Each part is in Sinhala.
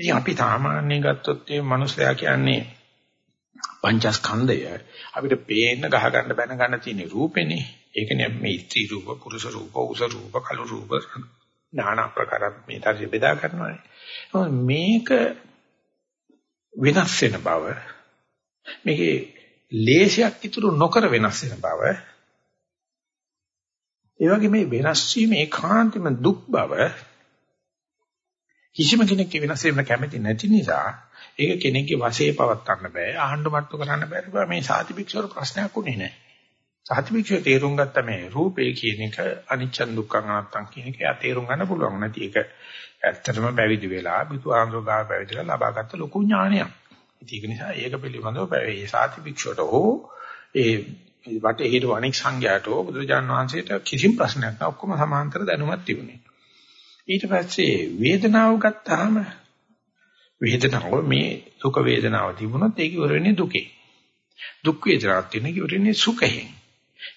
ඉතින් අපි සාමාන්‍යයෙන් ගත්තොත් මේ මනුස්සයා කියන්නේ පංචස්කන්ධය අපිට පේන්න ගහ ගන්න බැන ගන්න තියෙන රූපෙනේ. ඒකනේ මේ ස්ත්‍රී රූප, පුරුෂ රූප, උස රූප, කළු රූප নানা ප්‍රකාර මේ තරි බෙදා ගන්නවානේ. මේක වෙනස් වෙන බව මේකේ ලේසියක් ඉතුරු නොකර වෙනස් වෙන බව ඒ වගේ මේ වෙනස් වීම ඒකාන්තම දුක් බව කිසිම කෙනෙක් වෙනස් වෙන්න කැමති නැති නිසා ඒක කෙනෙක්ගේ වශයේ පවත්වන්න බෑ ආහඬ මට්ටු කරන්න බෑ. මේ සාතිපික්ෂවර ප්‍රශ්නයක් උනේ නැහැ සාතිපික්ෂය තේරුම් ගත්ත මේ රූපේ කියන එක අනිච්ච දුක්ඛ අනාත්තම් කියන එක යා තේරුම් ගන්න පුළුවන්. නැති ඒක ඇත්තටම පැවිදි වෙලා බුදුආමරෝ ගාව පැවිදිලා ලබාගත්ත ලොකු ඥානයක්. ඒක නිසා ඒක පිළිබඳව මේ සාතිපික්ෂයට හෝ ඒ වටේ හිටව අනෙක් සංඝයාට හෝ බුදුරජාණන් වහන්සේට කිසිම ප්‍රශ්නයක් නැහැ. ඔක්කොම සමාන්තර දැනුමක් තිබුණේ. ඊට පස්සේ වේදනාව ගත්තාම වේදනාව මේ දුක වේදනාව තිබුණොත් ඒක ඉවර වෙන්නේ දුකේ. දුක් වේදනාවක් තියෙන එක ඉවර වෙන්නේ සුඛයෙන්.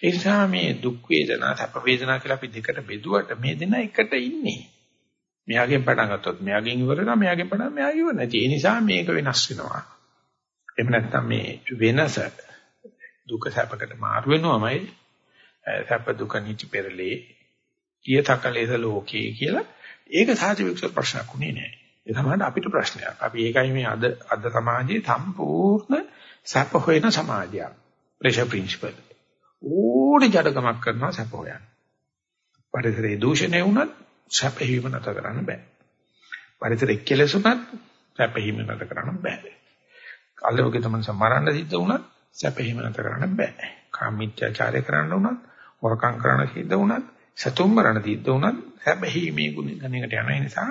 ඒ නිසා මේ දුක් වේදනා සැප වේදනා කියලා අපි දෙකට බෙදුවට මේ දෙන එකට ඉන්නේ. මෙයාගෙන් පටන් ගත්තොත් මෙයාගෙන් ඉවර වෙනවා මෙයාගෙන් පටන් මෙයා ඉවර නැති. ඒ නිසා මේක වෙනස් වෙනවා. එහෙම නැත්නම් මේ වෙනස දුක සැපකට මාරු වෙනවමයි. සැප දුක නිති පෙරලේ කියතකලේද ලෝකේ කියලා ඒක සාධිවික්ෂ ප්‍රශ්නයක් උනේ නෑ. ඒ තමයි අපිට ප්‍රශ්නයක්. අපි ඒකයි මේ අද අද සමාජයේ සම්පූර්ණ සැප හොයන සමාජයක්. ප්‍රෙෂර් ප්‍රින්සිපල් ඕනේ ජඩකමක් කරනවා සැප හොයන්න. පරිසරයේ දූෂණය වුණත් සැපහීම නැත කරන්න බෑ. පරිසරයේ කෙලෙසුණත් සැපහීම නැත කරන්න බෑ. අල්ලෝගේ තමන් සමරන්න සිද්ධ වුණත් සැපෙහිම නැත කරන්න බෑ. කාමීත්‍යාචාරය කරන්න වුණත්, වරකම් කරන්න සිද්ධ වුණත්, සතුම් මරණ සිද්ධ වුණත් සැපෙහිමේ ගුණ ගණයකට යන නිසා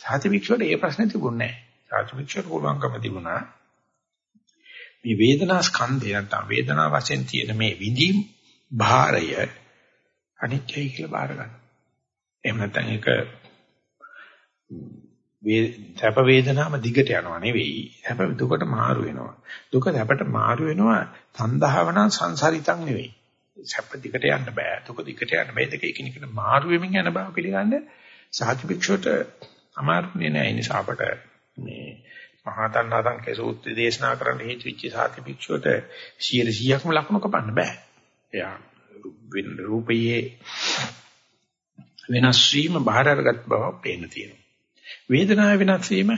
සාතිවික්ෂවල ඒ ප්‍රශ්නේ තිබුණේ නැහැ. සාතිවික්ෂවල පුළුවන්කම තිබුණා. මේ වේදනා ස්කන්ධය නැත්නම් වේදනා වශයෙන් තියෙන මේ විඳීම් භාරය අනිත්‍යයි කියලා බාර ගන්න. එහෙම නැත්නම් ඒක සැප වේදනාම දිගට යනවා නෙවෙයි. සැප දුකට මාරු වෙනවා. දුක සැපට මාරු වෙනවා සන්දහවන සංසාරිතං නෙවෙයි. සැප දිගට යන්න බෑ. දුක දිගට යන්න බෑ. දෙක එකිනෙකට මාරු වෙමින් යන බව පිළිගන්න සාහිත්‍යපික්ෂයට අමාරුනේ නෑ. ඒ නිසා අපට මේ මහා තණ්හාසංකේ සූත්‍රය දේශනා කරන්න හේතු වෙච්ච සාහිත්‍යපික්ෂයට 100%ක්ම ලකුණු කපන්න බෑ. එයා රූපයේ වෙනස් වීම බාහිර අරගත් බව පේන්න තියෙනවා. වේදනාව වෙනස් වීම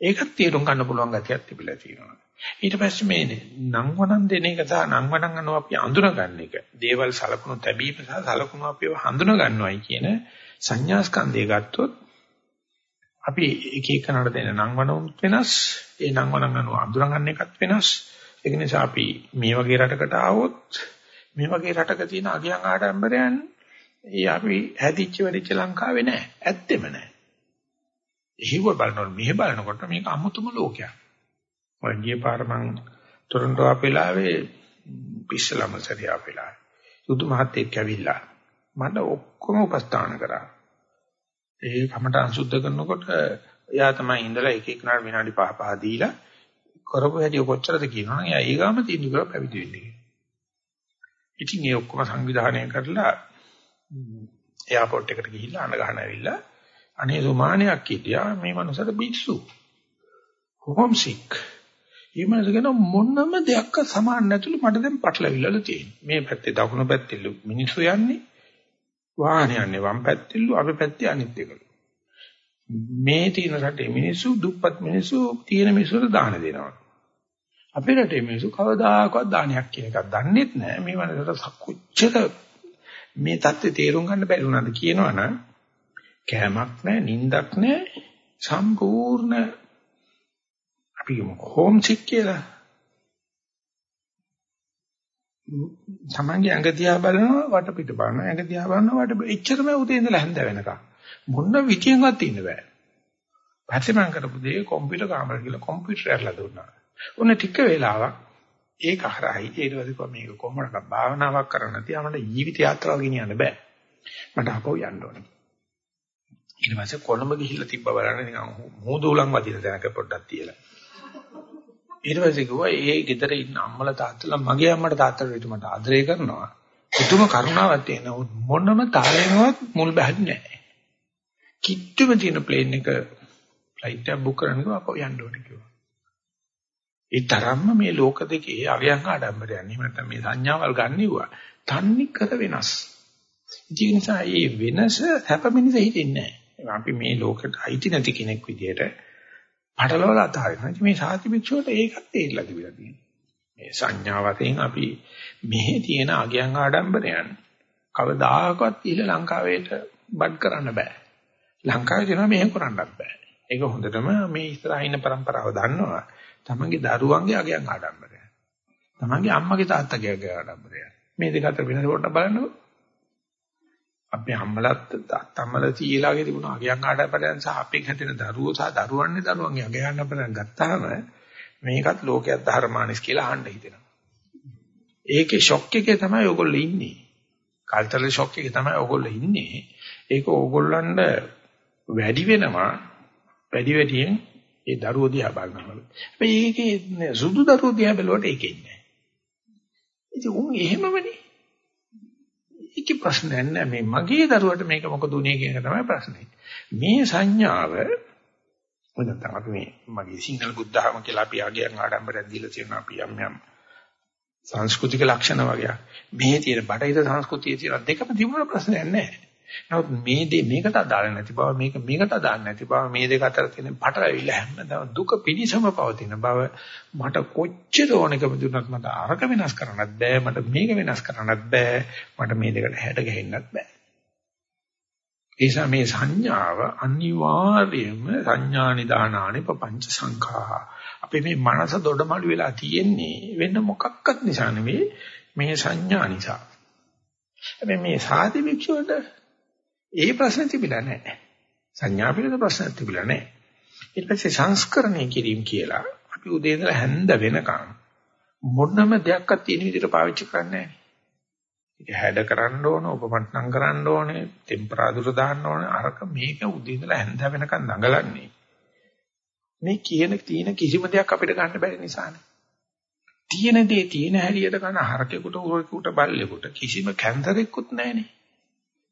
ඒකත් තේරුම් ගන්න පුළුවන් ගතියක් තිබිලා තියෙනවා. ඊට පස්සේ මේ නංවනන් දෙන එක සහ නංවනන් අනෝ අපි අඳුනගන්න එක. දේවල් සලකුණු තැබීම සහ සලකුණු අපිව හඳුන ගන්නවයි කියන සංඥා ස්කන්ධය ගත්තොත් අපි එක එකනට දෙන නංවනුත් වෙනස්, ඒ නංවනන් අනෝ අඳුනගන්න එකත් වෙනස්. ඒක නිසා අපි මේ වගේ රටකට ආවොත් මේ වගේ රටක තියෙන අගයන් ආඩම්බරයන් ඒ අපි හැදිච්ච වෙදිච්ච ලංකාවේ නෑ. ඇත්තෙම නෑ. එහෙව බලනකොට මෙහෙ බලනකොට මේක අමුතුම ලෝකයක්. මම ගිය පාර මං ටොරන්ටෝ අපේලාවේ පිස්සලම සරිය අපේලා. සුදු මහත්තයෙක් ඇවිල්ලා මට ඔක්කොම උපස්ථාන කරා. ඒ කමටහන් සුද්ධ කරනකොට එයා තමයි ඉඳලා එක එකනට විනාඩි 5 5 දීලා කරපු හැටි කොච්චරද කියනවනම් එයා ඊගාම තීන්දුව කරලා පැවිදි වෙන්නේ. ඉතින් ඒ ඔක්කොම සංවිධානය කරලා එයාපෝට් එකට ගිහිල්ලා අඬ ගහන ඇවිල්ලා අනේ සුමානයක් හිටියා මේ මනුස්සට පිස්සු. Homesick. මේ මනුස්ස ගැන මොනම දෙයක් සමාන නැතුළු මට දැන් පටලවිල්ලල තියෙනවා. මේ පැත්තේ දකුණු පැත්තේ මිනිස්සු යන්නේ වාහනේ යන්නේ වම් පැත්තෙල්ලු අපේ පැත්තේ අනිත් එකලු. මේ තියෙන රටේ මිනිස්සු දුප්පත් මිනිස්සු තියෙන මිනිස්සුන්ට දාන දෙනවා. අපේ රටේ මිනිස්සු කවදාකවත් දානයක් කියන එකක් දන්නෙත් නැහැ. මේ වනසට කොච්චර මේ தත්ත්වය තේරුම් ගන්න බැරි වුණාද කියනවනම් කෑමක් නැහැ, නිින්දක් නැහැ. සම්පූර්ණ අපි හෝම් සික් කියලා. තමන්ගේ ඇඟ දිහා බලනවා වටපිට බලනවා ඇඟ දිහා බලනවා වට එච්චරම උදේ ඉඳලා හැන්ද වෙනකම් මොන විදියෙන්වත් ඉන්න බෑ. පස්සේ මම කරපු දේ කම්පියුටර් කාමර කියලා කම්පියුටර් එකලා දුන්නා. උන ටික වෙලාවක් ඒක හරහයි ඊට පස්සේ කොහොම මේක කොහොමද භාවනාවක් කරන්න තියාමට ජීවිත යාත්‍රාව ගෙනියන්න බෑ. මට අපෝ යන්න ඕනේ. ඊට පස්සේ කොළඹ ගිහිල්ලා තිබ්බ බලන්න නිකන් මූදුලන් වදින තැනක පොඩ්ඩක් තියලා. ඊට පස්සේ කිව්වා ඒ ගෙදර ඉන්න අම්මලා තාත්තලා මගේ අම්මට තාත්තට මට ආදරය කරනවා. පුදුම කරුණාවක් තියෙන මොනම තාලෙනවත් මුල් බැහැන්නේ නැහැ. කිට්ටුම තියෙන ප්ලේන් එක ෆ්ලයිට් එකක් බුක් කරන්න කිව්වා අපෝ යන්න ඕනේ කිව්වා. ඒ තරම්ම මේ ලෝක දෙකේ අගයන් ආඩම්බරයන්. එහෙම නැත්නම් මේ සංඥාවල් ගන්නෙවුවා. තන්නේ කර වෙනස්. ඒ නිසා මේ වෙනස හැපමිනිස හිතෙන්නේ නැහැ. අපි මේ ලෝකෙට අයිති නැති කෙනෙක් විදියට පටලවලා අතාරිනවා. මේ සාති භික්ෂුවට ඒකත් තේරිලා තිබිලා තියෙනවා. මේ සංඥාවතෙන් අපි මෙහි තියෙන අගයන් ආඩම්බරයන් කවදාකවත් ඉහළ ලංකාවේට බඩ් කරන්න බෑ. ලංකාවේ දෙනවා මෙහෙම කරන්නත් බෑ. ඒක හොඳටම මේ ඉස්සරහින් ඉන්න પરම්පරාව දන්නවා. තමන්ගේ දරුවන්ගේ අගයන් ආඩම්බරය. තමන්ගේ අම්මගේ තාත්තගේ අගයන් ආඩම්බරය. මේ දෙක අතර වෙනස පොඩ්ඩක් බලන්නකෝ. අපේ අම්මලත් තාත්තමල සීලාගේ තිබුණ අගයන් ආඩම්බරයන් සහ අපේ හැදෙන දරුවෝ සහ දරුවන්නේ දරුවන්ගේ අගයන් ආඩම්බරයන් ගත්තාම මේකත් ලෝකයක් ධර්මානිස් කියලා අහන්න හිතෙනවා. ඒකේ ෂොක් එකේ තමයි ඔයගොල්ලෝ ඉන්නේ. කල්චරල් ෂොක් එකේ තමයි ඔයගොල්ලෝ ඉන්නේ. ඒක ඕගොල්ලන්ට වැඩි වෙනවා වැඩි වැඩියෙන් ඒ දරුවෝ දිහා බලනවා. හැබැයි ඒකේ සුදු දරුවෝ දිහා බැලුවට ඒකේ නැහැ. ඉතින් උන් එහෙමමනේ. ඒකේ ප්‍රශ්නයක් නැහැ. මේ මගේ දරුවට මේක මොකද උනේ කියන එක තමයි ප්‍රශ්නේ. මේ සංඥාව නැත්නම් අපි මේ මගේ සිංහල බුද්ධ학ම කියලා අපි ආගයන් ආඩම්බරයක් දීලා තියෙනවා අපි යම් යම් සංස්කෘතික ලක්ෂණ වගේ. මේ තියෙන බටහිර සංස්කෘතියේ තියෙන දෙකම තිබුණ ප්‍රශ්නයක් නැහැ. නමුත් මේ දේ මේකට අදාළ නැති බව මේක මේකට අදාළ නැති බව මේ දෙක අතර තියෙන පටලවිල්ල හැමදාම දුක පිනිසම පවතින බව මට කොච්චර ඕනකම දුන්නත් මට අරක වෙනස් කරන්නත් බෑ මට මේක වෙනස් කරන්නත් බෑ මට මේ දෙකට හැඩ ගැහෙන්නත් බෑ. ඒසා මේ සංඥාව අනිවාර්යයෙන්ම සංඥා නිදානානි පపంచ සංඛා. අපේ මේ මනස දොඩමළු වෙලා තියෙන්නේ වෙන මොකක්වත් නිසා නෙවෙයි මේ සංඥා නිසා. හැබැයි මේ සාධි වික්ෂෝට ඒ ප්‍රශ්නේ තිබිලා නැහැ. සංඥා පිළිබඳ ප්‍රශ්න තිබිලා නැහැ. ඊට පස්සේ සංස්කරණය කිරීම කියලා අපි උදේ ඉඳලා හැන්ද වෙනකන් මොනම දෙයක්වත් තියෙන විදිහට පාවිච්චි කරන්නේ නැහැ. ඒක හැඩ කරන්න ඕන, උපමට්ටම් කරන්න ඕනේ, ටෙම්පරාදුර දාන්න ඕනේ. අරක මේක උදේ ඉඳලා හැන්ද වෙනකන් දඟලන්නේ. මේ කියන තීන කිසිම දෙයක් අපිට ගන්න බැරි නිසානේ. තියෙන දේ තියෙන හැලියට කරන හරකෙකුට උරෙකුට බල්ලෙකුට කිසිම කැන්සරෙකුත් නැහැනේ.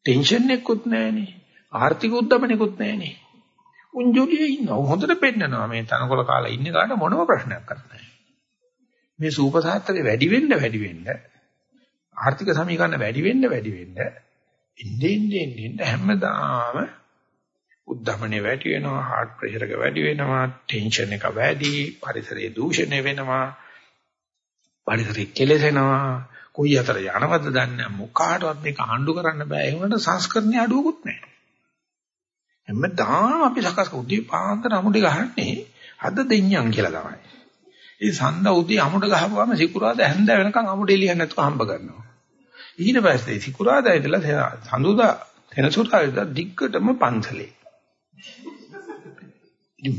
ටෙන්ෂන් එකකුත් නැහනේ. ආර්ථික උද්දමනයකුත් නැහනේ. උන් ජොලියේ ඉන්නවා. හොඳට පෙන්නනවා මේ තනකොළ කාලා ඉන්නේ කාට මොනම ප්‍රශ්නයක් නැහැ. මේ සූපසාත්‍රේ වැඩි වෙන්න වැඩි වෙන්න ආර්ථික සමීකරණ වැඩි වෙන්න වැඩි වෙන්න ඉන්නේ ඉන්නේ ඉන්නේ හැමදාම උද්දමනේ වැඩි වෙනවා heart pressure එක වැඩි වෙනවා ටෙන්ෂන් එක වැඩි පරිසරයේ දූෂණය වෙනවා පරිසරය කෙලෙසෙනවා කොයි අතර යනවද දන්නේ මොකාටවත් මේක ආණ්ඩු කරන්න බෑ. ඒ වුණාට සංස්කරණේ අඩුවකුත් නැහැ. හැමදාම අපි සකස් උදේ පාන්දර අමුඩේ ගහන්නේ අද දෙඤ්ඤම් කියලා තමයි. ඒ සඳ උදේ අමුඩ ගහපුවාම සිකුරාදා හැන්ද වෙනකන් අමුඩේ ලියන්න නැතුව හම්බ කරනවා. ඊට පස්සේ සිකුරාදා ඉඳලා සඳුදා තෙනසුරාදා දිග්ගටම පන්සලේ.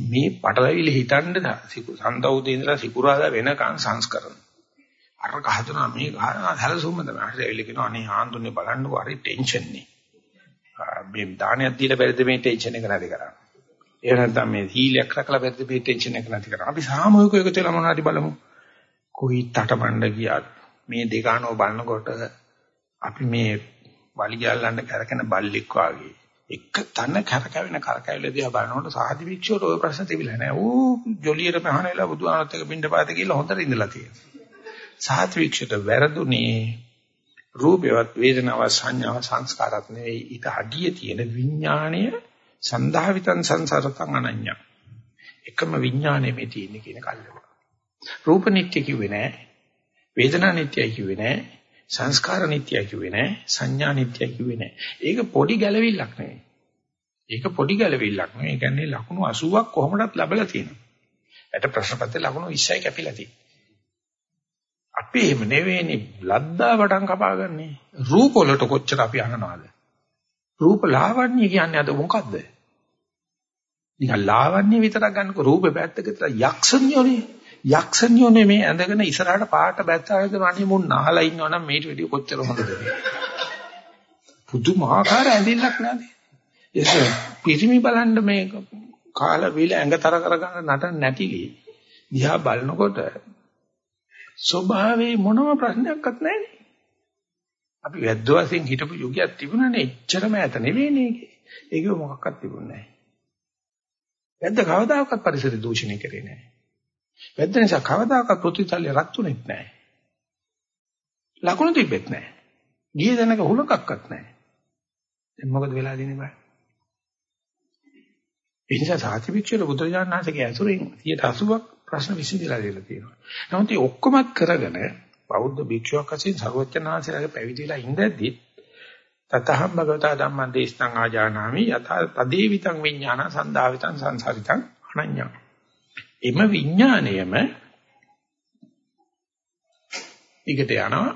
මේ පටලවිලි හිතන්න සඳ උදේ ඉඳලා සිකුරාදා වෙනකන් සංස්කරණ අර කහතුනා මේ ගහනවා සැලසුම තමයි. හරි එල්ල කියනවා අනේ ආන්දුනේ බලන්නකෝ හරි ටෙන්ෂන් නේ. මේ දානයක් දීලා බැරිද මේ ටෙන්ෂන් එක නැති කරන්නේ. ඒ නැත්නම් මේ සීලයක් රැකලා බැරිද මේ ටෙන්ෂන් එක නැති කරන්නේ. අපි සාමූහිකව එකතු වෙලා මොනවාරි බලමු. කොයි තටමඬ ගියත් මේ දෙක අනෝ බලනකොට අපි මේ වලිගයල්ලන්න කරකන බල්ලෙක් වාගේ එක තන කරකැවෙන කරකැවිල දිහා බලනකොට සාහදි වික්ෂෝට ওই ප්‍රශ්න තිබිලා නැහැ. ඌ ජොලියට පහන වෙලා බුදුහාමත් එක්ක පින්ඩ පාත කියලා හොඳට ඉඳලා තියෙනවා. සාත්‍වික්ෂයට වැරදුනේ රූපේවත් වේදනාව සංඥාව සංස්කාරات නෙවෙයි. ඊට අඩිය තියෙන විඥාණය සන්දාවිතං සංසාරතං අනඤ්ඤ. එකම විඥාණය මේ තියෙන්නේ කියන කල්ලම රූප නිට්ටය කිව්වේ නෑ. වේදනා නිට්ටයයි කිව්වේ නෑ. සංස්කාර නිට්ටයයි කිව්වේ නෑ. සංඥා නිට්ටයයි කිව්වේ නෑ. ඒක පොඩි ගැළවිල්ලක් නෙවෙයි. ඒක පොඩි ගැළවිල්ලක් නෙවෙයි. ඒ කියන්නේ ලකුණු 80ක් කොහොමදත් ලැබලා තියෙනවා. ඒට ප්‍රශ්න පත්‍රේ ලකුණු 20යි කැපිලා තියෙනවා අපි එහෙම නෙවෙයිනේ ලද්දා වටන් කපාගන්නේ. රූප වලට කොච්චර අපි අහනවාද? රූප ලාවන්‍ය කියන්නේ අද මොකද්ද? නිකන් ලාවන්‍ය විතරක් ගන්නකො රූපේ පැත්තක තියලා යක්ෂණියෝනේ. යක්ෂණියෝනේ මේ ඇඳගෙන ඉස්සරහට පාට බැත්තාගෙන අනේ මුන් නහලා ඉන්නවනම් මේට වැඩිය කොච්චර හොඳද? පුදුමාකාර ඇඳිල්ලක් නේද? ඒක පිරිමි බලන්න මේ කාල විල ඇඟතර කරගන්න නටන නැටිලි දිහා බලනකොට ස්වභාවයේ මොනම ප්‍රශ්නයක්වත් නැහැ. අපි වැද්ද වශයෙන් හිටපු යුගයක් තිබුණානේ එච්චරම ඈත නෙවෙයිනේ ඒකේ. ඒක මොකක්වත් තිබුණේ නැහැ. වැද්ද කවදාකවත් පරිසර දූෂණය කරේ නැහැ. වැද්ද නිසා කවදාකවත් පෘථිවිතල්ලේ රත්තුනේත් නැහැ. ලකුණු තිබෙත් නැහැ. ගියේ දැනක හුලකක්වත් නැහැ. දැන් මොකද වෙලා දෙන්නේ බෑ? ඒ නිසා සාතිවික්ෂල බුදුරජාණන් වහන්සේගේ ඇසුරෙන් 80ක් ප්‍රශ්න විසඳලා දෙලා තියෙනවා. නමුත් මේ ඔක්කොමත් කරගෙන බෞද්ධ භික්ෂුවක් වශයෙන් සර්වඥාන්සේලාගේ පැවිදිලා ඉඳද්දි තතහම් භගවතා ධම්මං දේශනං ආජානාමි යත තදේවිතං විඥාන සන්දාවිතං සංසාරිතං අනඤ්ඤං. එම විඥාණයම ඊකට යනවා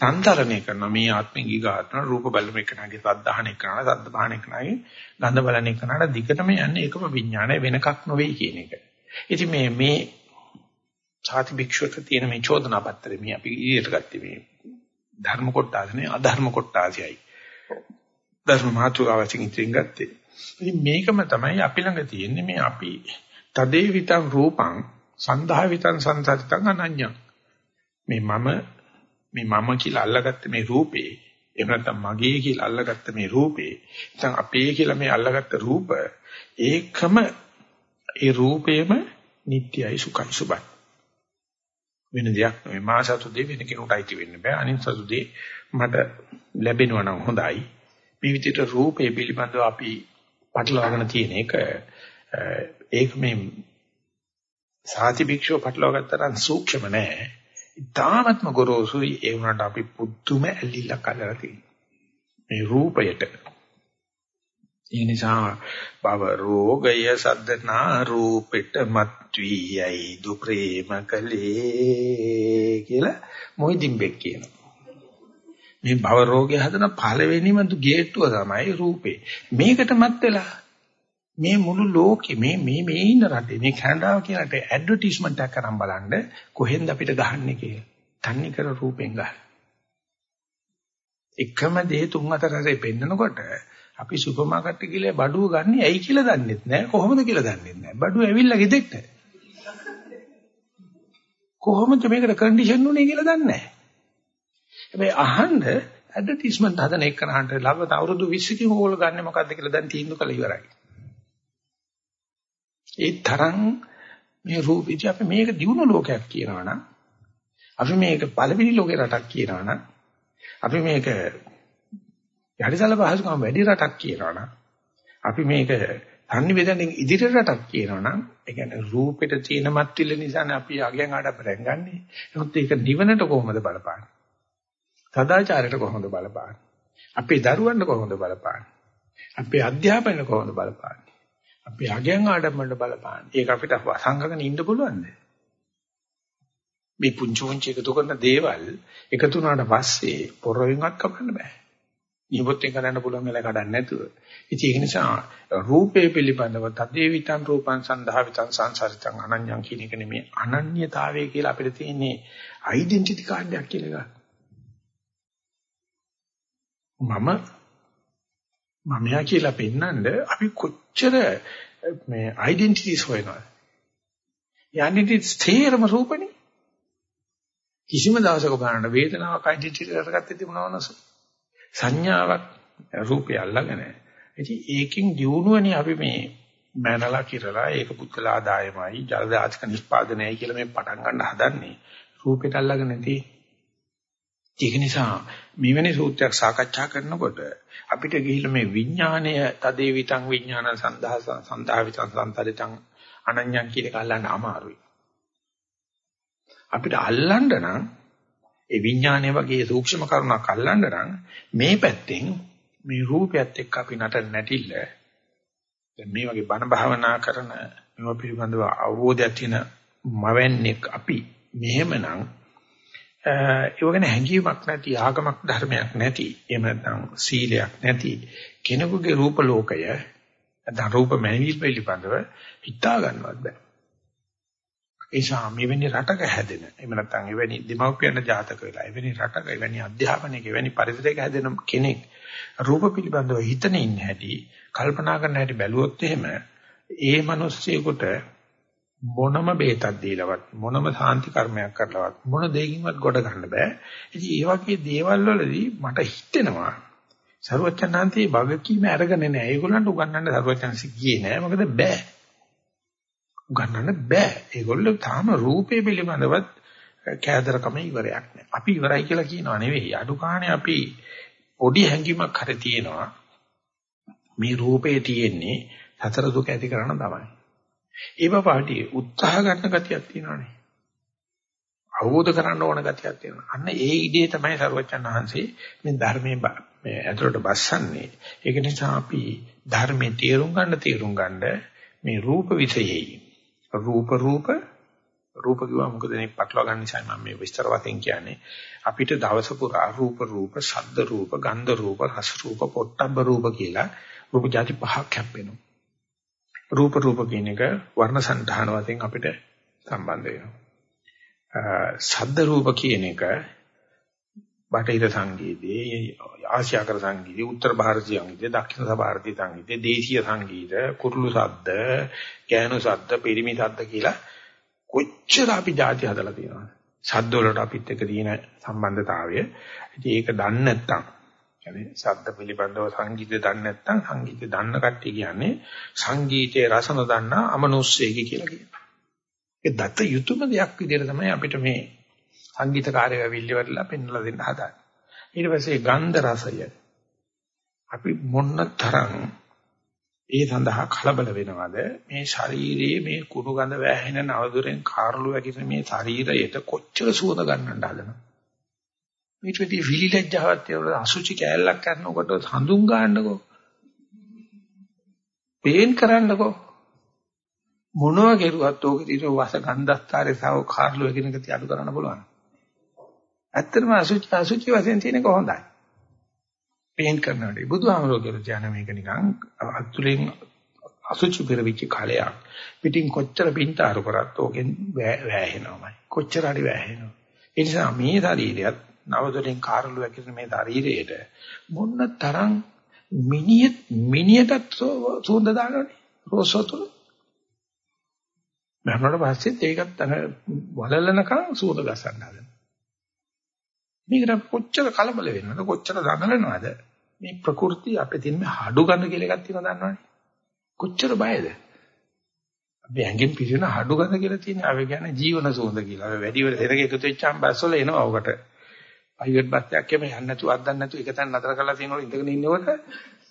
සංතරණය කරන මේ ආත්මෙන් ඊගාත්ම රූප බලන එකනගේ සද්ධාහන එකනන සද්ද බහන එකනගේ ගන්ධ බලන එකනට දිගටම යන්නේ ඒකම විඥානය වෙනකක් නොවේ කියන එක. ඉතින් මේ මේ සාති භික්ෂුවට තියෙන මේ චෝදනා පත්‍රේ මේ අපි ඉදිරියට ගත්තේ මේ ධර්ම කොටාසනේ අධර්ම කොටාසයයි. ධර්ම මාතුකාවසින් ඉතින් ගත්තේ. ඉතින් මේකම තමයි අපි ළඟ තියෙන්නේ මේ අපි තදේ විතං රූපං සන්දහා විතං සංසරිතං අනඤ්ඤං. මේ මම මේ මම කියලා අල්ලගත්ත මේ රූපේ එහෙම නැත්නම් මගේ කියලා අල්ලගත්ත මේ රූපේ නැත්නම් අපේ කියලා මේ අල්ලගත්ත රූප ඒකම ඒ රූපේම නිට්ටයයි සුඛයි සුබයි. වෙන දෙයක් නෙවෙයි. මා සතු දෙ වෙන කෙනෙකුට අයිති වෙන්න බෑ. අනිත් සතු දෙ මට ලැබෙනවා නම් හොඳයි. මේ විදිහට රූපේ පිළිබඳව අපි පටලවාගෙන තියෙන එක ඒක මේ සාති භික්ෂුව පටලවා ගත්තරන් සූක්ෂම නෑ. ඉතාමත්ම ගොරෝසුයි. ඒ වුණාට අපි පුදුම ඇලිලා කලලා තියෙනවා. මේ රූපයට ඒ නිසා බව රෝගය සද්දනා රූපෙට මත්වියයි දු ප්‍රේම කලේ කියලා මොහිදින් බෙක් කියනවා මේ භව රෝගය හදන පළවෙනිම ගේට්ටුව තමයි රූපේ මේකට මත් වෙලා මේ මුළු ලෝකෙ මේ මේ මේ ඉන්න රටේ මේ කැනඩාව කියලාට ඇඩ්වර්ටයිස්මන්ට් එකක් කරන් බලන්න කොහෙන්ද අපිට ගහන්නේ කියලා. තන්නේ කර රූපෙන් ගන්න. එකම දේ තුන් හතර සැරේ පෙන්නකොට අපි සුපර් මාකට් එකේ ගිහලා බඩුව ගන්න ඇයි කියලා දන්නෙත් නැහැ කොහොමද කියලා දන්නෙත් නැහැ. බඩුව ඇවිල්ලා ගෙදෙට්ට. කොහොමද මේකට කන්ඩිෂන් උනේ කියලා දන්නේ නැහැ. හැබැයි අහන්න ඇඩ්වර්ටයිස්මන්ට් හදන එකනහන්ට ලබත අවුරුදු 20කින් ඕගොල්ලෝ ගන්න මොකද්ද කියලා දැන් තීන්දුව කළ ඉවරයි. ඒ තරම් මේ රූපෙදි අපි මේක දිනු ලෝකයක් කියනවා නම් අපි මේක පළවෙනි ලෝකේ රටක් කියනවා නම් අපි මේක යටිසල පහසුකම් වැඩි රටක් කියනවා නම් අපි මේක සංනිවේදනයෙන් ඉදිරි රටක් කියනවා නම් ඒ කියන්නේ රූපෙට තියෙන මත්විල නිසානේ අපි අගයන් ආඩම්බරෙන් ගන්නෙ. එහෙනම් ඒක නිවනට කොහොමද බලපාන්නේ? සදාචාරයට කොහොමද බලපාන්නේ? අපේ දරුවන්ට කොහොමද බලපාන්නේ? අපේ අධ්‍යාපනයට කොහොමද බලපාන්නේ? අපි අගයන් ආඩම්බරට බලපාන. ඒක අපිට සංගගෙන ඉන්න පුළුවන්ද? මේ පුංචි පුංචි එකතු කරන දේවල් එකතු වුණාට පස්සේ පොරවෙන්වත් කපන්න බෑ. නියපොත්තෙන් කරන්න පුළුවන් වෙලා කඩන්න නැතුව. ඉතින් ඒක නිසා රූපේ පිළිබඳව තදේ විතං රූපං සන්දහා විතං සංසාරිතං අනඤ්ඤං කියන එක නෙමෙයි අනන්‍යතාවය කියලා අපිට තියෙන්නේ ඩෙන්ටිටි කාඩ් එකක් කියලා එකක්. මම මමයා කියලා පෙන්නඳ අපි කොච්චර මේ ඩෙන්ටිටිස් හොයනවද? යන්නේ ස්ථේරම රූපනේ. කිසිම දවසක බලන්න වේදනාවක් ඩෙන්ටිටි කරගත්තේ තිබුණවනස. සංඥාවක් රූපය අල්ලගෙන. ඉතින් ඒකෙන් දියුණුවනේ අපි මේ මනලා කිරලා ඒක පුත්කල ආදායමයි ජල දායක නිෂ්පාදනයයි කියලා මේ පටන් ගන්න හදන්නේ. රූපෙට අල්ලගෙන තියෙන්නේ ඒක නිසා මෙවැනි සූත්‍රයක් සාකච්ඡා කරනකොට අපිට ගිහිල්ලා මේ විඥාණය තදේ විතං විඥාන සන්දහස සන්දාවිතං සන්තරිතං අනඤ්ඤං කියන එක අල්ලන්න අමාරුයි. අපිට අල්ලන්න නම් ඒ විඥානය වගේ සූක්ෂම කරුණක් අල්ලන්න නම් මේ පැත්තෙන් මේ රූපයත් එක්ක අපි නටන්න නැටිල්ල දැන් මේ වගේ බණ භාවනා කරන මේව පිළිබඳව අවබෝධයක් තියෙන මවන්නේක් අපි මෙහෙමනම් ඒ වගේ හැඟීමක් නැති ආගමක් ධර්මයක් නැති එහෙම නැත්නම් සීලයක් නැති කෙනෙකුගේ රූප ලෝකය නැත්නම් රූප මැනිවිල් පිළිබඳව හිතා ගන්නවත් බෑ. ඒ සාමෙවෙනි රටක හැදෙන එහෙම නැත්නම් එවැනි දෙමව්පියන් ජාතක වෙලා එවැනි රටක එවැනි අධ්‍යාපනයක එවැනි පරිසරයක හැදෙන කෙනෙක් රූප පිළිබඳව හිතන ඉන්න හැටි කල්පනා කරන හැටි බැලුවොත් එහෙම ඒ මිනිස්සෙකුට මොනම බේතක් දීලවත් මොනම සාන්ති කර්මයක් කරලවත් මොන දෙයකින්වත් ගොඩ ගන්න බෑ. ඉතින් ඒ වගේ දේවල් වලදී මට හිතෙනවා සරුවචනාන්තේ වගකීම අරගෙන නැහැ. ඒගොල්ලන්ට උගන්වන්න සරුවචනසි ගියේ නැහැ. මොකද බෑ. උගන්වන්න බෑ. ඒගොල්ලෝ තාම රූපේ පිළිබඳවත් කෑදරකම ඉවරයක් නැහැ. අපි ඉවරයි කියලා කියනවා නෙවෙයි. අඩු ගානේ අපි පොඩි හැඟීමක් හරි තියෙනවා. මේ රූපේ තියෙන්නේ සතර දුක ඇති කරන තමයි. ඒ බපාටි උත්සාහ ගන්න ගතියක් තියෙනවානේ. අවබෝධ කරන්න ඕන ගතියක් තියෙනවා. අන්න ඒ ඉදී තමයි සරුවචන් වහන්සේ මේ ධර්මයේ මේ ඇතුළට බස්සන්නේ. ඒක නිසා අපි ධර්මයේ තේරුම් ගන්න තේරුම් ගන්න මේ රූප විෂයෙහි රූප රූප. රූප කිව්වා මොකද මේ පටලවා ගන්න නිසා මම මේ විස්තර වශයෙන් කියන්නේ. අපිට දවස පුරා රූප රූප ශබ්ද රූප ගන්ධ රූප රස රූප පොට්ටබ්බ රූප කියලා රූප જાති පහක් හැප්පෙනවා. රූප රූප කියන එක වර්ණ සංධාන වශයෙන් අපිට සම්බන්ධ වෙනවා. ශබ්ද රූප කියන එක බටහිර සංගීතයේ ආසියාකර සංගීතයේ උත්තර ಭಾರತೀಯ සංගීතයේ දක්ෂිණ ಭಾರತೀය සංගීතයේ දේශීය සංගීත කුරුළු ශබ්ද ගෑනු ශබ්ද පිරිමි ශබ්ද කියලා කොච්චර අපි જાති හදලා තියෙනවද? ශබ්ද වලට අපිත් එක්ක තියෙන සම්බන්ධතාවය. ඉතින් ඒක දන්නේ නැත්නම් කියන්නේ ශබ්ද පිළිබඳව සංගීතය දන්නේ නැත්නම් සංගීතය දන්න කට්ටිය කියන්නේ සංගීතයේ රසන දන්නා අමනුෂ්‍යයෙක් කියලා කියනවා. ඒ දත්ත යුතුයම දෙයක් විදිහට තමයි අපිට මේ සංගීත කාර්යය විල්ලිවරලා පෙන්වලා දෙන්න හදන්නේ. ඊට පස්සේ ගන්ධ රසය. අපි මොන්න තරම් ඒ සඳහා කලබල වෙනවද? මේ ශරීරයේ මේ කුණු ගඳ වැහෙන නවදුරෙන් කාර්ලු වැగిන මේ ශරීරයට කොච්චර සුවඳ ගන්නට හදනවා? මේක විදි විලිලැජ්ජාවක් තියලා අසුචි කෑල්ලක් කරනකොට හඳුන් ගන්නකෝ. පේන් කරන්නකෝ. මොනවා කෙරුවත් ඕක දින වස ගන්ධස්තරේ සව කාර්ලු වැగిන ගතිය අඩු කරන්න පුළුවන්. ඇත්තටම අසුචි අසුචි වශයෙන් තියෙනක හොඳයි. පේන් කරනවාට බුදුහාමරෝ කියලා කියන මේක නිකන් අතුලෙන් අසුචි පෙරවිච්ච කාලයක්. පිටින් කොච්චර පින්තාරු කරත් ඕකෙන් වැහෙනවමයි. කොච්චර හරි වැහෙනවා. ඒ නිසා මේ ශරීරයත් නවදොලින් කාර්ලු වැකිරෙන මේ ශරීරයට මොන්න තරම් මිනිහත් මිනිහටත් සුවඳ දානවනේ. රෝසතුල මරණයට පස්සෙත් ඒකත් අර වලලනකම් සුවඳ ගසන්න හදනවා. මේකට කොච්චර කලබල වෙනවද කොච්චර දඟලනවද මේ ප්‍රകൃති අපේ තියෙන හඩු ගඳ කියලා එකක් තියෙනවා දන්නවනේ කොච්චර බයද අපි ඇඟෙන් පිරෙන හඩු ගඳ කියලා තියෙන අය කියන්නේ ජීවන සුවඳ කියලා. අය වැඩි වෙල දෙරක එකතු වෙච්චාම බස් වල එනවා ඔකට. ප්‍රයිවට් බස් එකක් එමෙ යන්න නැතුව අද්දන්න නැතුව එක තැන නතර කරලා තියෙනවල ඉඳගෙන ඉන්නකොට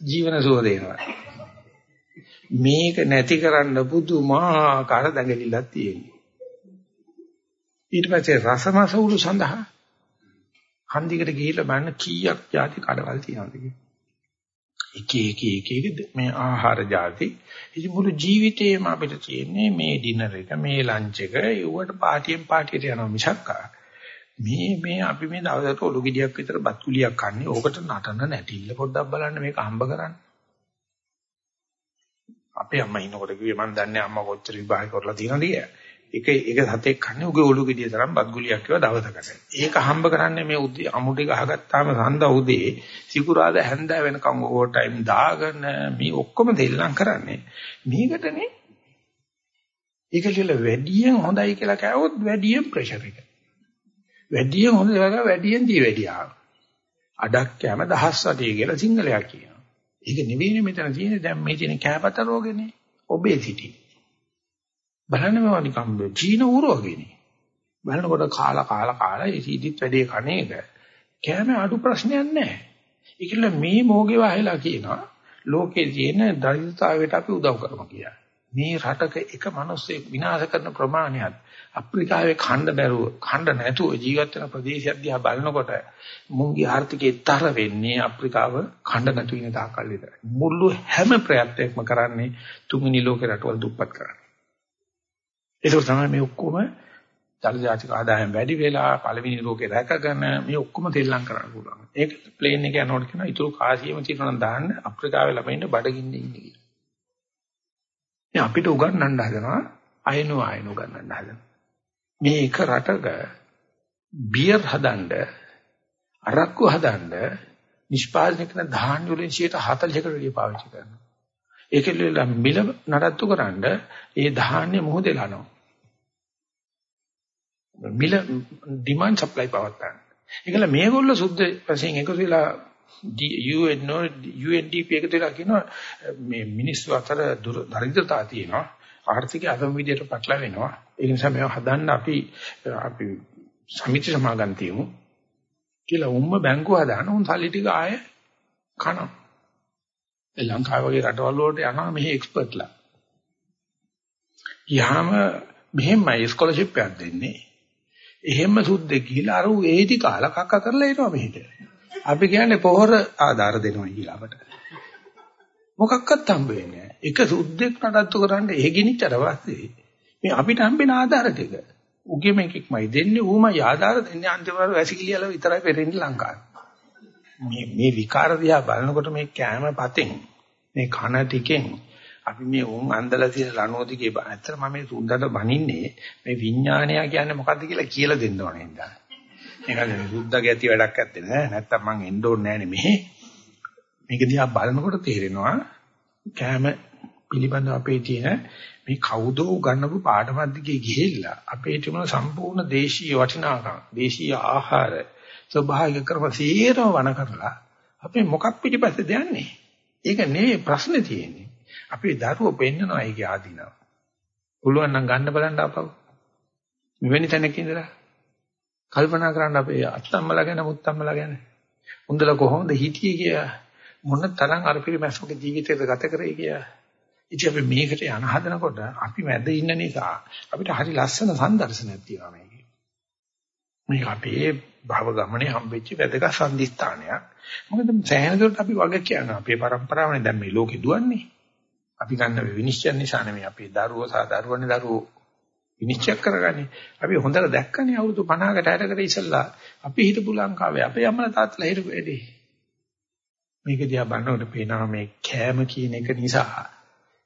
ජීවන සුවඳ එනවා. මේක නැති කරන්න පුදුමාකාර දඟලිල්ලක් තියෙනවා. ඊට පස්සේ රසමසවුළු සඳහා හන්දිකට ගිහිල්ලා බලන්න කීයක් ಜಾති කඩවල් තියෙනවද කියලා. එක එක එක එක මේ ආහාර ಜಾති. ඉතින් මුළු ජීවිතේම අපිට තියෙන්නේ මේ ඩිනර් එක මේ ලන්ච් එක ඒවට පාටියෙන් පාටියට යනවා මිසක් මේ මේ අපි මේ දවසට ඔලු ගෙඩියක් විතර බත් කුලියක් කන්නේ ඕකට නටන නැටිල්ල පොඩ්ඩක් බලන්න මේක හම්බ කරන්න. අපේ අම්මා ඉන්නකොට කිව්වේ මම දන්නේ අම්මා කොච්චර විභාග කරලා තියෙනවද කියලා. එක එක සතෙක් කන්නේ උගේ ඔලු ගෙඩිය තරම් බත් ගුලියක් කියලා දවසකට. ඒක හම්බ කරන්නේ මේ උදේ අමුඩි ගහගත්තාම සඳ උදේ සිකුරාද හැන්දෑ වෙනකම් ඕවර් ටයිම් දාගෙන මේ ඔක්කොම දෙල්ලම් කරන්නේ. මේකටනේ ඒක කියලා වැඩියෙන් හොඳයි කියලා කෑවොත් වැඩියෙන් ප්‍රෙෂර් එක. වැඩියෙන් හොඳ ඒවා වැඩියෙන් දී වැඩියා. අඩක් කෑම දහස් වටේ කියලා සිංහලයා කියනවා. ඒක නෙවෙයිනේ මෙතන තියෙන්නේ දැන් මේ තියෙන කෑපත රෝගනේ. ඔබේසිටි. බලන්න මේවා නිකම් චීන ඌරෝ වගේනේ. බලනකොට කාලා කාලා කාලා ඒ සීදිත් වැඩේ කණේක කෑම අඩු ප්‍රශ්නයක් නැහැ. ඒකල මේ මොෝගේ වහලා කියනවා ලෝකේ තියෙන දරිද්‍රතාවයට අපි උදව් කරමු කියලා. මේ රටක එක මිනිස්සෙක් විනාශ කරන ප්‍රමාණයත් අප්‍රිකාවේ ඛණ්ඩ බැරුව ඛණ්ඩ නැතුව ජීවත් වෙන ප්‍රදේශයක් දිහා බලනකොට මුන්ගේ ආර්ථිකය තර වෙන්නේ අප්‍රිකාව ඛණ්ඩ නැතු වෙන තාකල් විතරයි. මුළු හැම ප්‍රයත්නයක්ම කරන්නේ තුන්වෙනි ලෝක රටවල් දුප්පත් කරන්න. ඒක තමයි මේ ඔක්කොම ජලජාතික ආදායම් වැඩි වෙලා පළවෙනි ලෝකේ රැකගෙන මේ ඔක්කොම තෙල්ලම් කරන්න පුළුවන්. ඒක ප්ලේන් එක යනකොට කියන ඊටු කාසියෙම තියෙනවා නම් දාන්න අප්‍රිකාවේ ළමයින්ට බඩගින්නේ ඉන්නේ කියලා. මේ අපිට උගන්වන්න හදනවා අයනෝ අයනෝ උගන්වන්න හදනවා. මේ එක රටක බියර් හදන්න අරක්කු හදන්න නිෂ්පාදනය කරන ධාන්‍ය වලින් 40කට වැඩි පාවිච්චි කරනවා. ඒකෙල්ල මිල නඩත්තු කරන්න ඒ ධාන්‍ය මොහොතේලනවා. මිල ඩිමාන්ඩ් සප්ලයි පවත්තන. ඒකල මේගොල්ලෝ සුද්ධ වශයෙන් එකතු වෙලා UNO UNDP එකට වෙලා කියනවා මේ මිනිස්සු අතර දරිද්‍රතාව තියෙනවා. ආර්ථික අදම විදියට පටල වෙනවා. ඒ නිසා මේවා හදන්න අපි අපි සමිති සමාගම් තියමු කියලා උම්ම බැංකුව හදාන උන් සල්ලි ටික ආය කනවා. ඒ ලංකාව වගේ රටවල් වලට යනවා මෙහි එක්ස්පර්ට්ලා යහම මෙහෙමයි ස්කෝලර්ෂිප් එකක් දෙන්නේ. එහෙම සුද්දෙක් ගිහිලා අර ඒටි කාලා කක්ක කරලා එනවා මෙහෙට අපි කියන්නේ පොහොර ආධාර දෙනවා කියලා අපට. මොකක්වත් හම්බ වෙන්නේ නැහැ. එක සුද්දෙක් නඩත්තු කරන්න එහෙ ගිනිච්චට පස්සේ මේ අපිට හම්බෙන ආධාර ටික උගේ මේකෙක්මයි දෙන්නේ ඌමයි ආධාර දෙන්නේ අන්තිමවර වැසිකිලියල විතරයි පෙරෙන්නේ ලංකාවේ. මේ මේ විකාර දිහා බලනකොට මේ කෑම පතෙන් මේ කන ටිකෙන් අපි මේ උන් අන්දලා තියෙන ලනෝදිගේ ඇත්තට මම මේ සුන්දරට බනින්නේ මේ විඥානය කියන්නේ මොකද්ද කියලා කියලා දෙන්න ඕනේ හින්දා. මේක සුද්ධගේ ඇති වැඩක් නැත්තේ නෑ. නැත්තම් මං එන්න ඕනේ නෑනේ මෙහෙ. මේක දිහා බලනකොට තේරෙනවා කෑම පිළිබඳව අපේ තියෙන මේ කවුදෝ උගන්නපු පාඩමක් දිගේ ගිහිල්ලා අපේ තිබුණ සම්පූර්ණ දේශීය වටිනාකම්, දේශීය ආහාර, ස්වභාවික ක්‍රම සියරම වණ කරලා අපි මොකක් පිටිපස්සේද යන්නේ? ඒක නෙවෙයි ප්‍රශ්නේ තියෙන්නේ. අපේ දරුවෝ පෙන්නනවා ඒකේ ආදීනව. පුළුවන් නම් ගන්න බලන්න අපව. මෙවැනි තැනක ඉඳලා කල්පනා කරන්න අපේ අත්තම්මලා ගැන මුත්තම්මලා ගැන. උන්දලා කොහොමද හිටියේ කියලා මොන තරම් අර පිරිමැස්සුගේ ජීවිතයක ගත කරේ කියලා. ඉතින් අපි මේකට යන හදනකොට අපි මැද ඉන්න නිසා අපිට හරි ලස්සන සංදර්ශනයක් තියෙනවා මේකේ. මේක අපේ භව ගමනේ හම්බෙච්ච වැදගත් සම්දිස්ථානයක්. මොකද සෑහෙන දුරට අපි වග කියනවා. අපේ પરම්පරාවනේ දැන් මේ ලෝකෙ දුවන්නේ. අපි ගන්න විනිශ්චය නිසා නෙමෙයි අපේ දරුවෝ සහ දරුවනේ දරුවෝ විනිශ්චය කරගන්නේ. අපි හොඳට දැක්කනේ අවුරුදු 50කට 60කට ඉස්සෙල්ලා අපි හිටපු ලංකාවේ අපේ අම්මලා තාත්තලා හිටපු වැඩේ. මේක දිහා බලනකොට පේනවා මේ කෑම කියන එක නිසා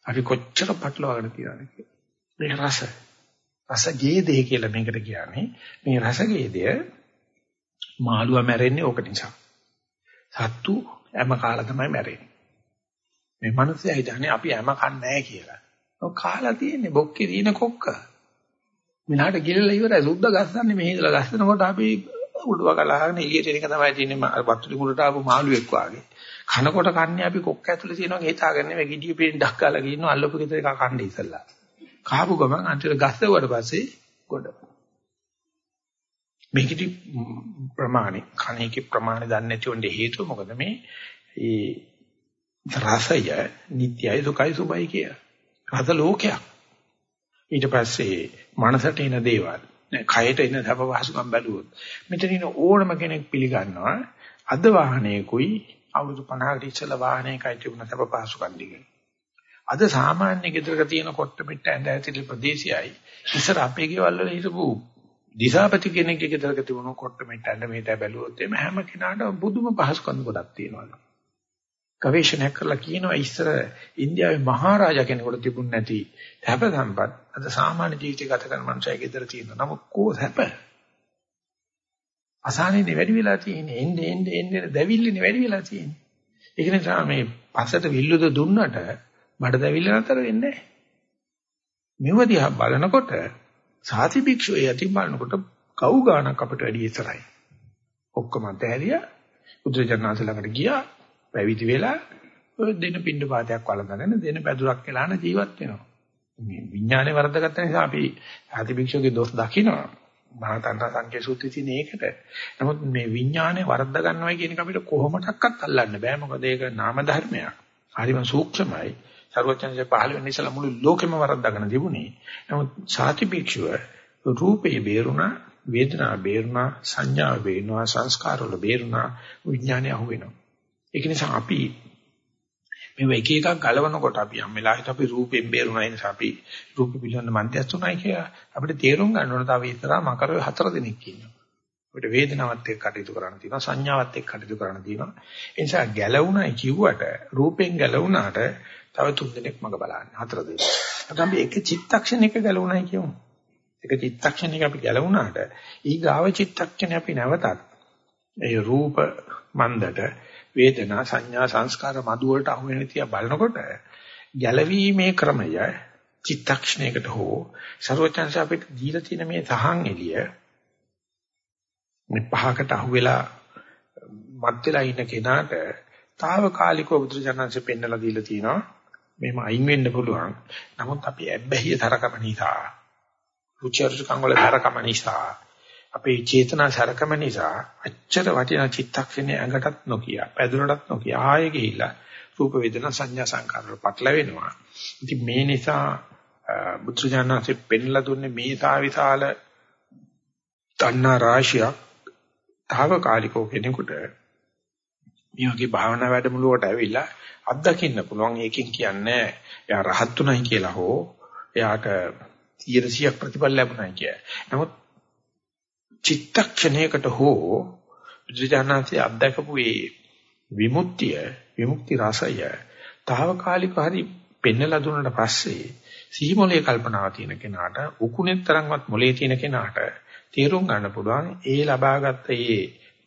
අපි කොච්චර පටලවාගෙන තියනවද කියලා. මේ රස රස ගේදේ කියලා මේකට කියන්නේ. මේ රස ගේදය මාළුවා මැරෙන්නේ ඕක නිසා. සත්තු හැම කාලා තමයි මැරෙන්නේ. මේ මිනිස්සයා හිතන්නේ අපි හැම කන්නේ නැහැ කියලා. ඔය කාලා තියෙන්නේ බොක්කේ තියෙන කොක්ක. මිනාට ගිලලා ඉවරයි සුද්ධ ගස්සන්නේ මෙහි ඉඳලා ගස්සනකොට අපි උඩුව කලහගෙන එළියට එන එක තමයි තියෙන්නේ වත්තුලි මුලට ආපු මාළුවෙක් වාගේ. කනකොට කන්නේ අපි කොක්ක ඇතුලේ තියෙනවා හිතාගන්නේ මේ ගෙඩිය පිටින් ඩක්කාලා ගිනවා අල්ලපු ගෙදර එක කන්නේ ඉස්සලා. කාපු ගමන් අන්තිම ගස්සුවට පස්සේ ගොඩ. මේකෙදි ප්‍රමාණි කණේකේ ප්‍රමාණි දන්නේ නැති උන්ගේ හේතුව මොකද මේ ඒ රසය නිට්යයි දුකයි සුභයි කිය. රස ලෝකයක්. ඊට පස්සේ මනසට එන දේවල් කයට එන සැප පහසුකම් බැලුවොත් මෙතන ඉන්න ඕනම කෙනෙක් පිළිගන්නවා අද වාහනයකුයි අවුරුදු 50කට ඉස්සෙල්ලා වාහනයකයි තිබුණ සැප පහසුකම් දිගේ. අද සාමාන්‍ය ගෙදරක තියෙන කොට්ට පිට ඇඳ ඇතිලි ප්‍රදේශයයි ඉස්සර අපේ ගෙවල් වල හිටපු දිසාපති කෙනෙක්ගේ ගෙදරක තිබුණු කොට්ට පිට ඇඳ මෙහෙට බැලුවොත් එimhe හැම කෙනාටම බුදුම පහසුකම් ගොඩක් තියෙනවා. ගවේෂණයක් කරලා කියනවා ඉස්සර ඉන්දියාවේ මහරජා කෙනෙකුට තිබුණ නැති හැප සම්පත් අද සාමාන්‍ය ජීවිතය ගත කරන මනුස්සයෙක් ගෙදර තියෙනවා. නමුත් කෝ හැප? අසහනෙන්නේ වැඩි වෙලා තියෙන්නේ. එන්නේ එන්නේ එන්නේ දැවිල්ලනේ වැඩි වෙලා තියෙන්නේ. ඒක නිසා මේ පසට විල්ලුද දුන්නට බඩ දැවිල්ල නතර වෙන්නේ නැහැ. මෙව දිහා බලනකොට සාති භික්ෂුවේ යටි බලනකොට කව් ගානක් අපිට වැඩි ඉස්සරයි. ඔක්කොම තැහැරියා උද්දේජනාස ළඟට ගියා පැවිදි වෙලා ඔය දෙන පින්න පාතයක් වළඳගෙන දෙන පැදුරක් වෙලාන ජීවත් වෙනවා. මේ විඥානේ වර්ධගත්ත නිසා අපි ආදිභික්ෂුගේ දොස් දකිනවා. මහතන්ත සංකේ සූත්‍රයේ තියෙන ඒකට. නමුත් මේ විඥානේ වර්ධ ගන්නවා කියන එක අපිට කොහොමඩක්වත් අල්ලන්න බෑ. මොකද ඒක නාම ධර්මයක්. හරිම සූක්ෂමයි. සර්වඥන්සේ පහළ වෙන්න ඉස්සලා මුළු ලෝකෙම වර්ධගෙන තිබුණේ. නමුත් සාතිභික්ෂුව රූපේ බේරුණා, වේදනා බේරුණා, සංඥා බේරුණා, සංස්කාර වල බේරුණා, විඥානේ අහුවෙනවා. ඒක නිසා අපි මේ එක එකක් ගලවනකොට අපි යම් වෙලාවකට අපි රූපෙන් බේරුණා ඒ නිසා අපි රූප පිළිබඳ මන්ත්‍යස්තුණයි කියලා අපිට තේරුම් ගන්න ඕන තව ඉස්සරහා මකරවේ හතර දෙනෙක් ඉන්නවා. අපිට වේදනාවත් එක්ක කටයුතු කරන්න තියෙනවා සංඥාවත් එක්ක කටයුතු කරන්න තියෙනවා. ඒ නිසා ගැලවුණයි කිව්වට රූපෙන් ගැලවුණාට තව තුන් දෙනෙක් මග බලන්නේ හතර දෙනෙක්. අද අපි එක චිත්තක්ෂණයක ගැලවුණයි කියමු. එක චිත්තක්ෂණයක අපි ගැලවුණාට ඊගාව චිත්තක්ෂණය අපි නැවතත් ඒ රූප මන්දට වේදනා සංඥා සංස්කාර මදු වලට අහු වෙන තියා බලනකොට ගැළවීමේ ක්‍රමය චිත්තක්ෂණයකට හෝ ਸਰවචන්ස අපිට දීලා තියෙන මේ තහන් එළිය මේ පහකට අහු වෙලා මත් වෙලා ඉන්න කෙනාට తాවකාලිකව බුදුජානන්සේ පෙන්නලා දීලා තිනවා මෙහෙම අයින් වෙන්න පුළුවන්. නමුත් අපි ඇබ්බැහිය තරකම නිසා, රුචර්ජකම් වල තරකම නිසා, අපේ චේතනා සරකම නිසා අච්චර වටිනා චිත්තක්ෂණේ ඇඟටත් නොකිය, පැදුරටත් නොකිය ආයෙ ගිහිල්ලා රූප වේදනා සංඥා සංකාර වල පටලවෙනවා. ඉතින් මේ නිසා බුදුරජාණන්සේ පෙන්ලා දුන්නේ මේ සාවිසාල තණ්හා රාශියක් తాවකාලිකව කෙනෙකුට මේ වගේ භාවනා වැඩමුළුවට ඇවිල්ලා අත්දකින්න පුළුවන් ඒකෙන් කියන්නේ එයා රහත්ුණයි කියලා හෝ එයාට 100ක් ප්‍රතිඵල ලැබුණයි කිය. නමුත් චිත්තක්ෂණයකට හෝ බුදුජානනාංශයේ අත්දකපු මේ විමුක්තිය විමුක්ති රසය తాවකාලික හරි පෙන්නලා දුන්නාට පස්සේ සිහිමොලේ කල්පනාව තියෙන කෙනාට උකුණෙත් තරම්වත් මොලේ තියෙන කෙනාට තේරුම් ගන්න පුළුවන් ඒ ලබාගත් ඒ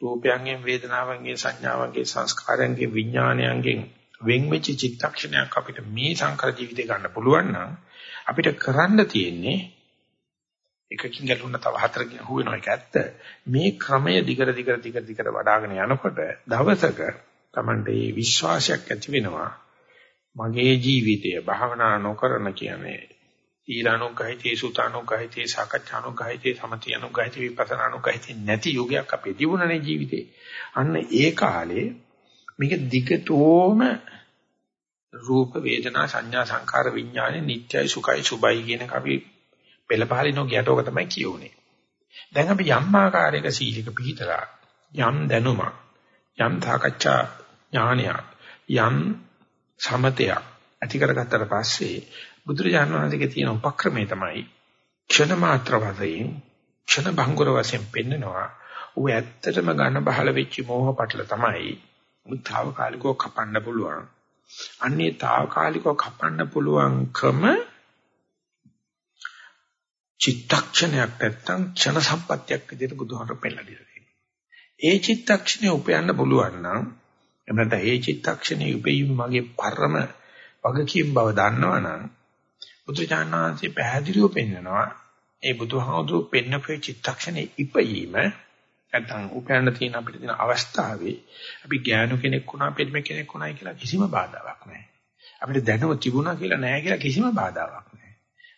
රූපයන්ගෙන් වේදනාවන්ගෙන් සංඥාවන්ගෙන් සංස්කාරයන්ගෙන් විඥානයන්ගෙන් වෙන් වෙච්ච චිත්තක්ෂණයක් අපිට මේ සංකර ජීවිතේ ගන්න පුළුවන් නම් අපිට කරන්න තියෙන්නේ එකකින් ගැලුණ තව හතරකින් හු වෙනවා ඒක ඇත්ත මේ ක්‍රමය දිගට දිගට දිගට දිගට වඩ아가න යනකොට දවසක Tamante විශ්වාසයක් ඇති වෙනවා මගේ ජීවිතය භාවනා නොකරන කියන්නේ ඊලානුගහිතේ සුතානුගහිතේ සාකච්ඡානුගහිතේ සමතියනුගහිතේ විපස්සනානුගහිතේ නැති යුගයක් අපේ ජීවනනේ ජීවිතේ. අන්න ඒ කාලේ මේක දිගටම රූප වේදනා සංඥා සංකාර විඥානේ නිට්ටයයි සුඛයි සුබයි කියන කවි පෙළපහලිනෝ ගැටෝක තමයි කියුනේ. දැන් අපි යම් ආකාරයක සීලක පිළිතලා යම් දැනුමක් යම් සාකච්ඡා ඥානයක් යම් සමතයක් ඇති කරගත්තට පස්සේ බුදුරජාණන් වහන්සේගේ තියෙන උපක්‍රමය තමයි ක්ෂණ මාත්‍ර වශයෙන් ක්ෂණ භංගුර වශයෙන් පෙන්නනවා. ඌ ඇත්තටම ඝන බහල වෙච්ච මෝහ පටල තමයි මුත්තාවකාලිකව කපන්න පුළුවන්. අන්නේ తాවකාලිකව කපන්න පුළුවන්කම චිත්තක්ෂණයක් නැත්තම් ක්ෂණ සම්පත්තියක් විදිහට බුදුහාමර පෙන්නලා දෙනවා. ඒ චිත්තක්ෂණය උපයන්න පුළුවන් නම් එහෙම නැත්නම් ඒ චිත්තක්ෂණයේ උපයීම මගේ පරම වගකීම් බව දන්නවනම් බුදුචානන්සේ පැහැදිලිව පෙන්නනවා ඒ බුදුහාමුදුරු පෙන්නපේ චිත්තක්ෂණේ ඉපීම නැත්නම් උපයන්න තියෙන අපිට තියෙන අවස්ථාවේ අපි ඥාන කෙනෙක් වුණා පිළිම කෙනෙක් වුණායි කියලා කිසිම බාධාවක් නැහැ. අපිට දැනුම තිබුණා කියලා නැහැ කියලා කිසිම බාධාවක් නැහැ.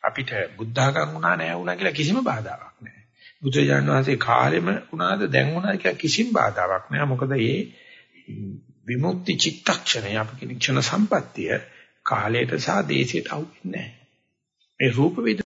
අපිට බුද්ධඝම් වුණා නැහැ වුණා කියලා කිසිම බාධාවක් නැහැ. බුදුරජාණන් වහන්සේ කාලෙම වුණාද දැන් වුණා කියලා කිසිම බාධාවක් නැහැ. මොකද මේ විමුක්ති චිත්තක්ෂණය අපි කියන ක්ෂණ සම්පත්තිය කාලයට සහ දේශයට අවු වෙන්නේ නැහැ. මේ රූප වේද